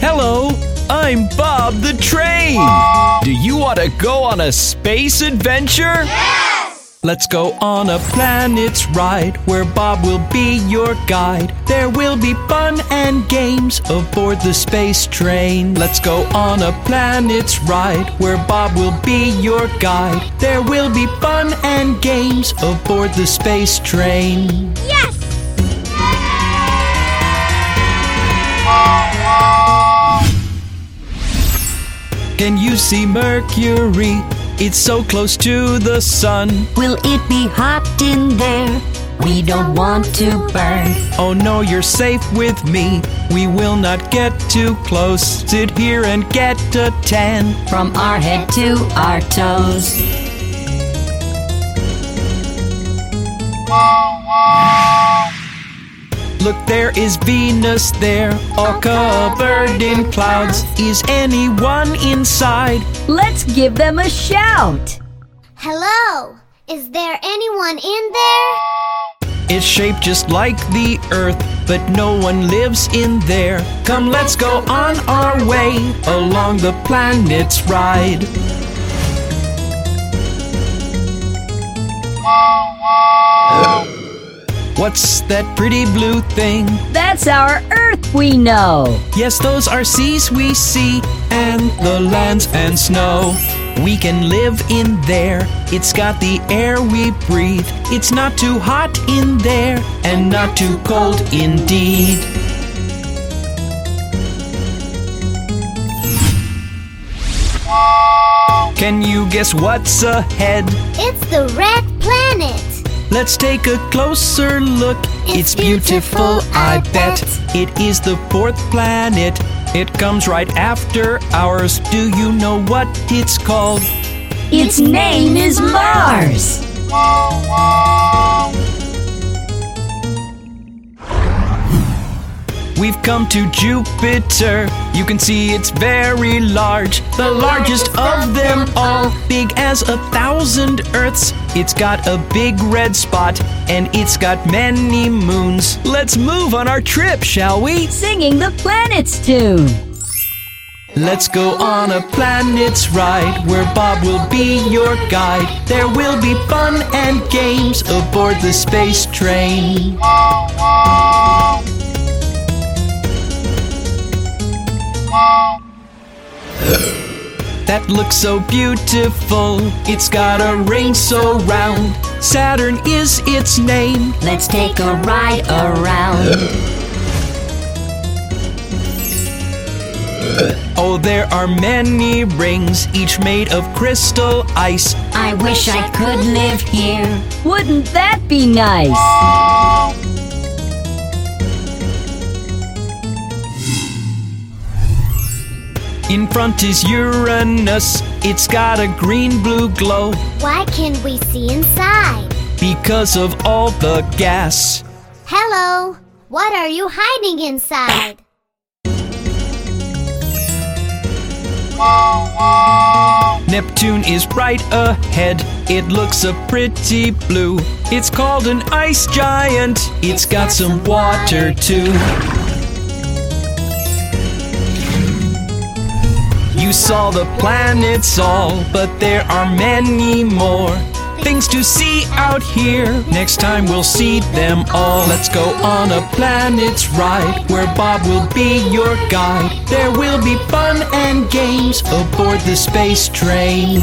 Hello, I'm Bob the Train. Do you want to go on a space adventure? Yes! Let's go on a planet's ride where Bob will be your guide. There will be fun and games aboard the space train. Let's go on a planet's ride where Bob will be your guide. There will be fun and games aboard the space train. Yes! Can you see Mercury? It's so close to the sun. Will it be hot in there? We don't want to burn. Oh no, you're safe with me. We will not get too close. Sit here and get a tan. From our head to our toes. Look, there is Venus there, all covered in clouds. Is anyone inside? Let's give them a shout. Hello? Is there anyone in there? It's shaped just like the Earth, but no one lives in there. Come, let's go on our way along the planet's ride. What's that pretty blue thing? That's our Earth we know. Yes, those are seas we see, and the lands and snow. We can live in there. It's got the air we breathe. It's not too hot in there, and not too cold indeed. Can you guess what's ahead? It's the red planet. Let's take a closer look. It's beautiful, I bet. It is the fourth planet. It comes right after ours. Do you know what it's called? Its name is Mars. We've come to Jupiter. You can see it's very large, the largest of them all, big as a thousand Earths. It's got a big red spot and it's got many moons. Let's move on our trip, shall we? Singing the planet's tune. Let's go on a planet's ride where Bob will be your guide. There will be fun and games aboard the space train. That looks so beautiful. It's got a ring so round. Saturn is its name. Let's take a ride around. Oh, there are many rings, each made of crystal ice. I wish I could live here. Wouldn't that be nice? In front is Uranus. It's got a green blue glow Why can we see inside? because of all the gas. Hello? What are you hiding inside? Neptune is right ahead. It looks a pretty blue. It's called an ice giant. It's got some water too. Saw the planets all, but there are many more things to see out here. Next time we'll see them all. Let's go on a planet's ride where Bob will be your guide. There will be fun and games aboard the space train.